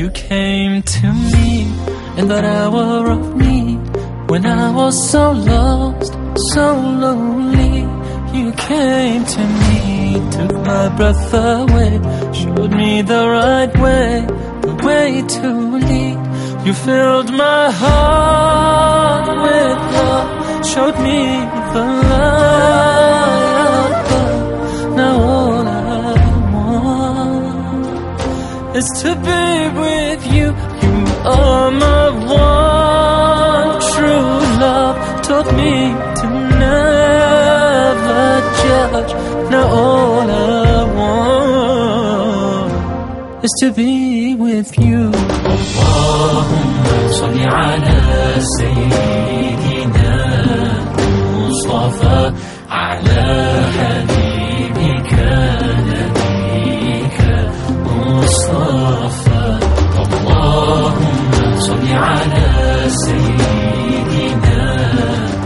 You came to me in that hour of need when I was so lost, so lonely. You came to me, took my breath away, showed me the right way, the way to lead. You filled my heart with love, showed me the light. Now all I want is to be. Judge. Now all I want is to be with you. اللهم صل على سيدنا المصطفى على حبيبك نبيك مصطفى اللهم صل على سيدنا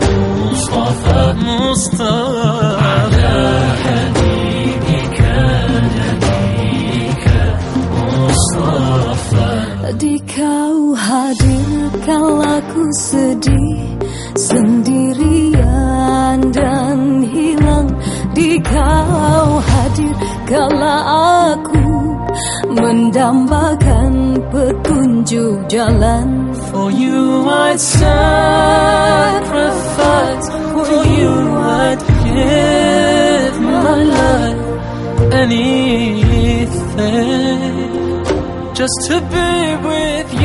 المصطفى Mustafa. Sedih Sendirian dan hilang Di kau hadir kala aku Mendambakan petunjuk jalan For you I'd sacrifice, for you I'd give my life, anything, just to be with you.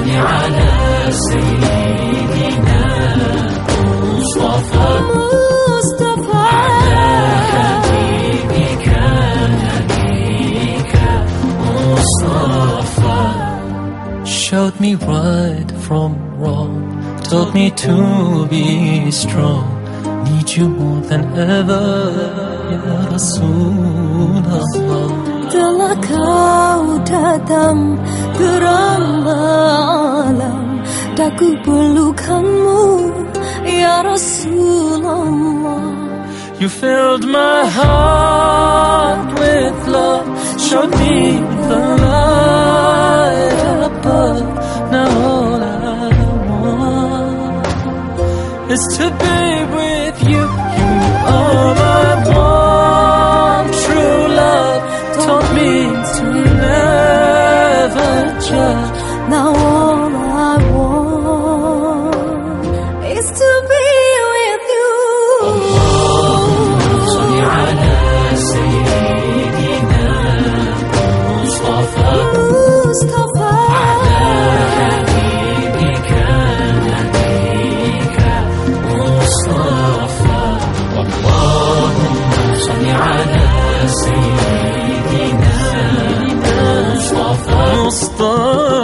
صل على سيدنا المصطفى Mustafa حبيبك نبيك مصطفى showed me right from wrong, told me to be strong. Need you more than ever, Ya Rasulullah. Telah kau datang terang malam Tak ku pelukanmu Ya Rasulullah You filled my heart with love, showed me the light above. Now all I want is to be Stop.